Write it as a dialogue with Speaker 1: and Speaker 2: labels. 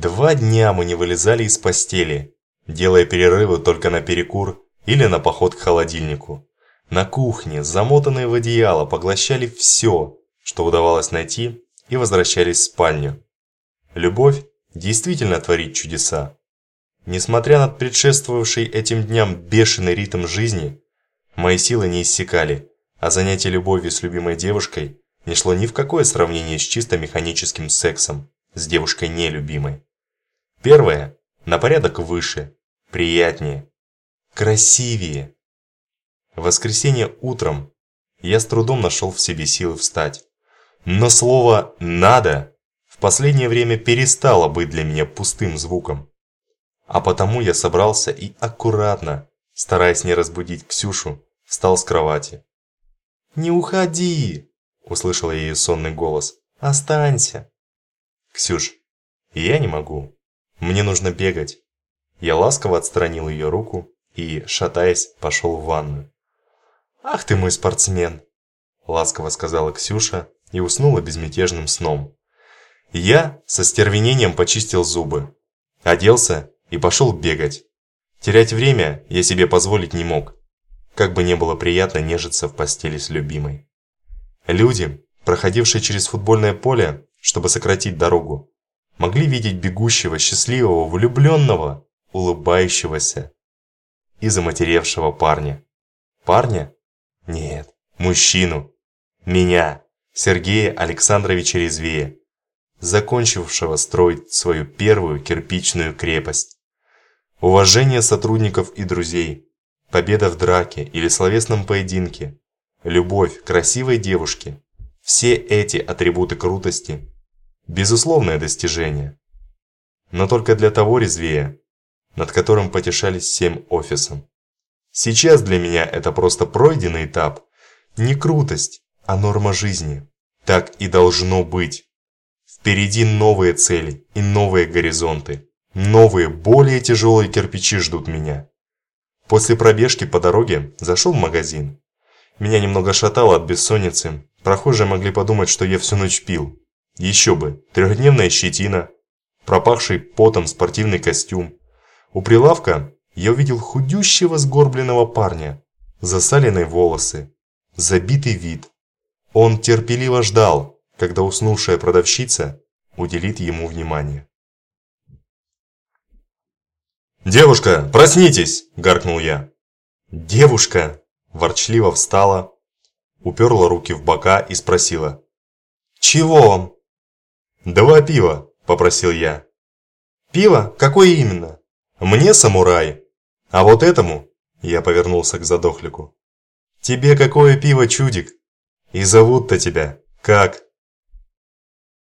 Speaker 1: Два дня мы не вылезали из постели, делая перерывы только на перекур или на поход к холодильнику. На кухне, замотанные в одеяло, поглощали все, что удавалось найти, и возвращались в спальню. Любовь действительно творит чудеса. Несмотря на предшествовавший этим дням бешеный ритм жизни, мои силы не иссякали, а занятие любовью с любимой девушкой не шло ни в какое сравнение с чисто механическим сексом с девушкой нелюбимой. Первое на порядок выше, приятнее, красивее. В воскресенье утром я с трудом нашел в себе силы встать. Но слово «надо» в последнее время перестало быть для меня пустым звуком. А потому я собрался и аккуратно, стараясь не разбудить Ксюшу, встал с кровати. «Не уходи!» – услышал я ее сонный голос. «Останься!» «Ксюш, я не могу. Мне нужно бегать». Я ласково отстранил ее руку и, шатаясь, пошел в ванную. «Ах ты мой спортсмен!» – ласково сказала Ксюша и уснула безмятежным сном. Я со стервенением почистил зубы, оделся и пошел бегать. Терять время я себе позволить не мог, как бы не было приятно нежиться в постели с любимой. Люди, проходившие через футбольное поле, чтобы сократить дорогу, могли видеть бегущего, счастливого, влюбленного, улыбающегося и заматеревшего парня. Парня? Нет, мужчину. Меня, Сергея Александровича Резвея, закончившего строить свою первую кирпичную крепость. Уважение сотрудников и друзей, победа в драке или словесном поединке, любовь красивой девушке – все эти атрибуты крутости – безусловное достижение. Но только для того резвее, над которым потешались всем офисом. Сейчас для меня это просто пройденный этап, не крутость, а норма жизни. Так и должно быть. Впереди новые цели и новые горизонты. Новые, более тяжелые кирпичи ждут меня. После пробежки по дороге зашел в магазин. Меня немного шатало от бессонницы. Прохожие могли подумать, что я всю ночь пил. Еще бы, трехдневная щетина, пропахший потом спортивный костюм. У прилавка я увидел худющего сгорбленного парня, засаленные волосы, забитый вид. Он терпеливо ждал, когда уснувшая продавщица уделит ему внимание. «Девушка, проснитесь!» – гаркнул я. Девушка ворчливо встала, уперла руки в бока и спросила. «Чего вам?» «Два пива», – попросил я. «Пиво? Какое именно?» «Мне самурай, а вот этому...» – я повернулся к задохлику. «Тебе какое пиво, чудик? И зовут-то тебя как?»